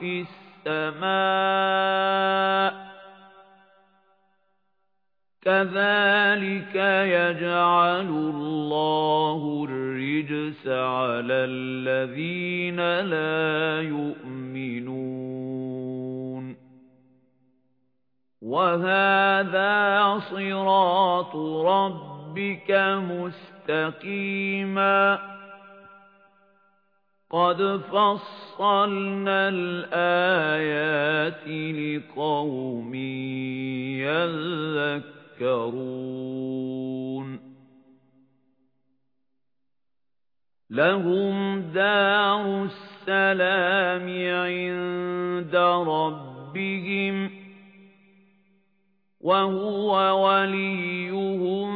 فِي السَّمَاءِ كَذَلِكَ يَجْعَلُ اللَّهُ الرِّجْسَ عَلَى الَّذِينَ لَا يُؤْمِنُونَ وَهَذَا صِرَاطُ رَبِّكَ مُسْتَقِيمًا قَدْ فَصَّلْنَا الْآيَاتِ لِقَوْمٍ يَذَّكَّرُونَ لهم دار السلام عند ربهم وهو وليهم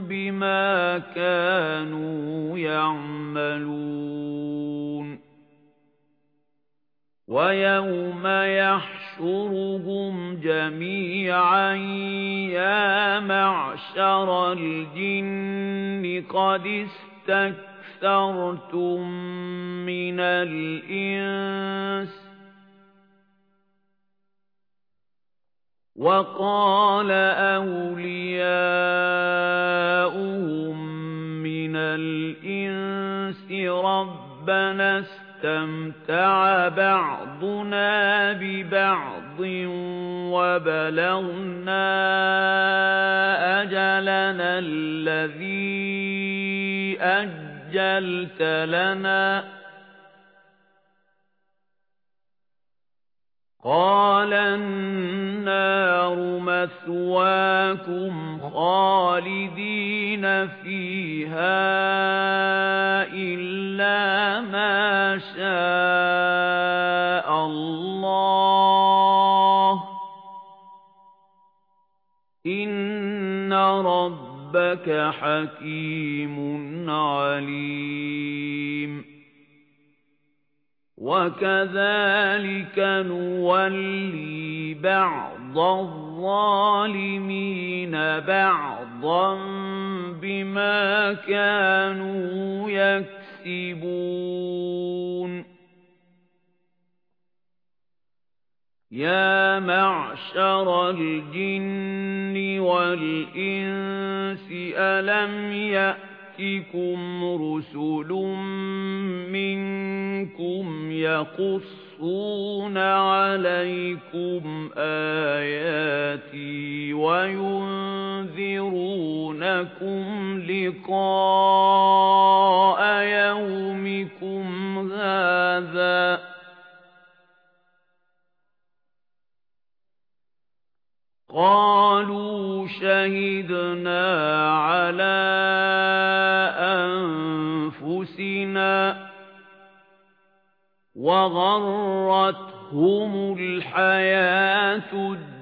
بما كانوا يعملون ويوم يحشر يَحْشُرُهُمْ جَمِيعًا يَا مَعْشَرَ الْجِنِّ قَدِ اسْتَكْثَرْتُمْ مِنَ الْإِنسِ وَقَالَ أَوْلِيَاؤُهُم مِّنَ رَبَّنَا اسْتَمْتَعَ بَعْضُنَا بِبَعْضٍ وَبَلَغْنَا أَجَلَنَا الَّذِي أَجَّلْتَ لَنَا. قَالَ النَّارُ مَثْوَاكُمْ خَالِدِينَ فِيهَا إِلَّا مَا شَاءَ اللَّهُ. إِنَّ رَبَّكَ حَكِيمٌ عَلِيمٌ. وَكَذَلِكَ نُوَلِّي بَعْضَ الظَّالِمِينَ بَعْضًا بِمَا كَانُوا يَكْسِبُونَ يَا مَعْشَرَ الْجِنِّ وَالْإِنسِ أَلَمْ يَأْتِكُمْ رُسُلٌ مِنْكُمْ يَقُصُّونَ عَلَيْكُمْ آيَاتِي وَيُنذِرُونَكُمْ لِقَاءَ يَوْمِكُمْ هَذَا قَالُوا شَهِدْنَا عَلَى أَنفُسِنَا وَغَرَّتْهُمُ الْحَيَاةُ الدُّنْيَا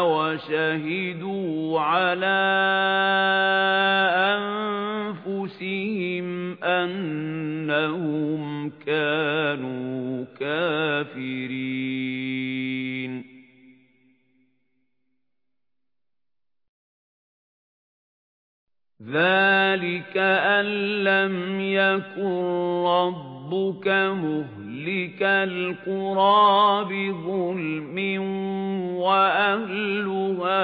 وَشَهِدُوا عَلَى أَنفُسِهِمْ أَنَّهُمْ كَانُوا كَافِرِينَ. ذَلِكَ أَن لَّمْ يَكُن رَّبُّكَ مُهْلِكَ الْقُرَىٰ بِظُلْمٍ وَأَهْلُهَا